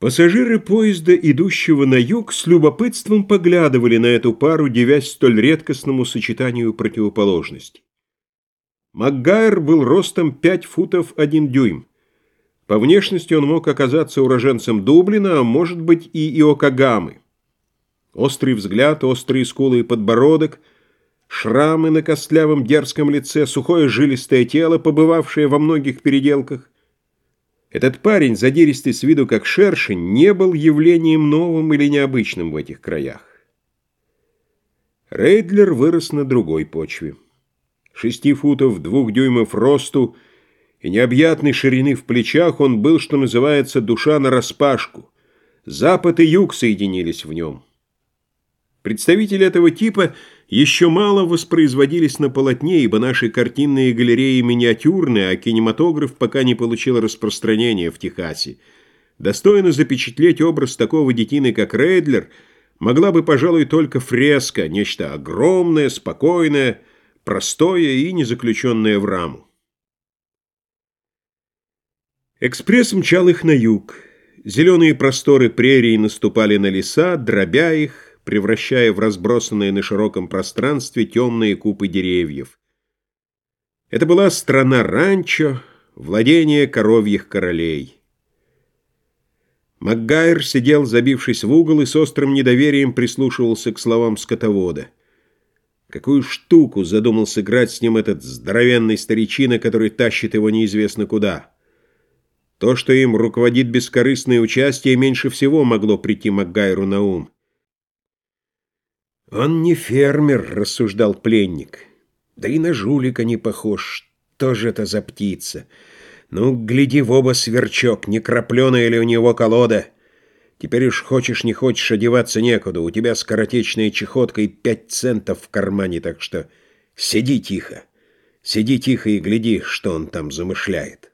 Пассажиры поезда, идущего на юг, с любопытством поглядывали на эту пару, девясь столь редкостному сочетанию противоположностей. Макгайр был ростом 5 футов 1 дюйм. По внешности он мог оказаться уроженцем Дублина, а может быть и Иокагамы. Острый взгляд, острые скулы и подбородок, шрамы на костлявом дерзком лице, сухое жилистое тело, побывавшее во многих переделках, этот парень, задиристый с виду как шершень, не был явлением новым или необычным в этих краях. Рейдлер вырос на другой почве. Шести футов, двух дюймов росту и необъятной ширины в плечах он был, что называется, душа нараспашку. Запад и юг соединились в нем. Представители этого типа еще мало воспроизводились на полотне, ибо наши картинные галереи миниатюрные, а кинематограф пока не получил распространения в Техасе. Достойно запечатлеть образ такого детины, как Рейдлер, могла бы, пожалуй, только фреска, нечто огромное, спокойное, простое и не заключенное в раму. Экспресс мчал их на юг. Зеленые просторы прерий наступали на леса, дробя их, превращая в разбросанные на широком пространстве темные купы деревьев. Это была страна ранчо, владение коровьих королей. Макгайр сидел, забившись в угол, и с острым недоверием прислушивался к словам скотовода. Какую штуку задумал сыграть с ним этот здоровенный старичина, который тащит его неизвестно куда? То, что им руководит бескорыстное участие, меньше всего могло прийти Макгайру на ум. «Он не фермер», — рассуждал пленник. «Да и на жулика не похож. Что же это за птица? Ну, гляди в оба, сверчок, не крапленая ли у него колода? Теперь уж хочешь не хочешь, одеваться некуда. У тебя скоротечная чехотка и пять центов в кармане, так что сиди тихо. Сиди тихо и гляди, что он там замышляет».